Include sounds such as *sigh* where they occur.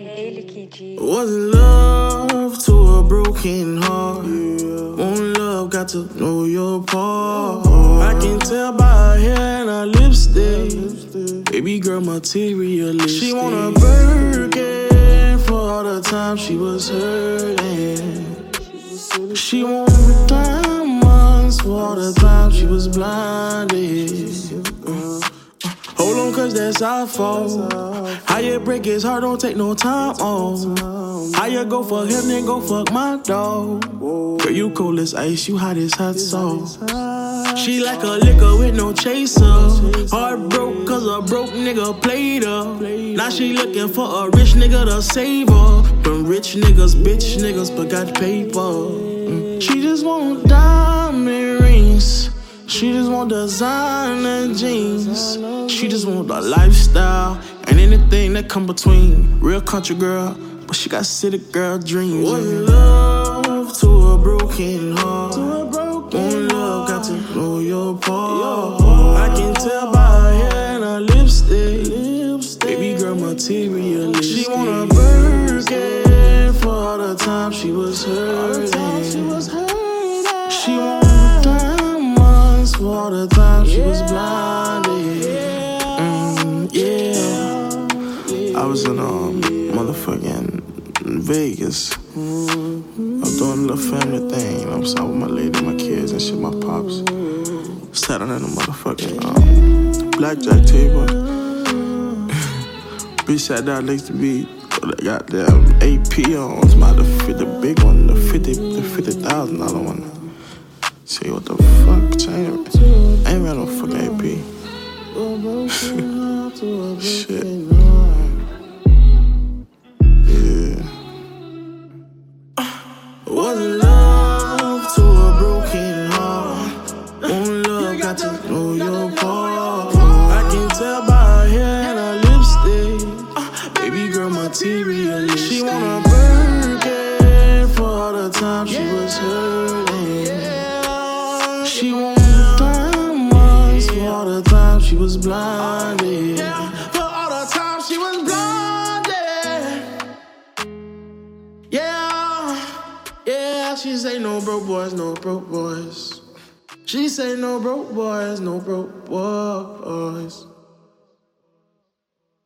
Wasn't love to a broken heart. One love got to know your part. I can tell by her hair and her lipstick. Baby girl, materialistic. She want a Birkin for all the time she was hurting. She want diamonds for all the time she was blinded. Uh, On, cause that's our fault. How you break his heart, don't take no time off. How you go for him, then go fuck my dog. Girl, you cold as ice, you hot as hot sauce. She like a liquor with no chaser. Heart broke cause a broke nigga played her. Now she looking for a rich nigga to save her. From rich niggas, bitch niggas, but got paper. Mm. She just want diamond rings. She just want designer jeans. She just want the lifestyle and anything that come between. Real country girl, but she got city girl dreams. One love to a broken heart. One love got to know your part. I can tell by her hair and her lipstick. Baby girl, materialistic. She want a Birkin for all the time she was hurting. I was in um motherfucking Vegas. I'm doing a little family thing. You know I'm saying with my lady, my kids, and shit, my pops. Sat on the motherfucking um, blackjack table. *laughs* Bitch sat down next to me. Got goddamn AP on. It's about the, the big one, the fifty, the fifty thousand dollar one. See what the fuck? Ain't, I ain't got no fucking AP. *laughs* Shit. Tell by her hair and her lipstick. Baby girl, materialistic. She want a Birkin for all the time she was hurting. She want diamonds for all the time she was blinded. For all the time she was blinded. Yeah, yeah, she say no broke boys, no broke boys. She say no broke boys, no broke boys.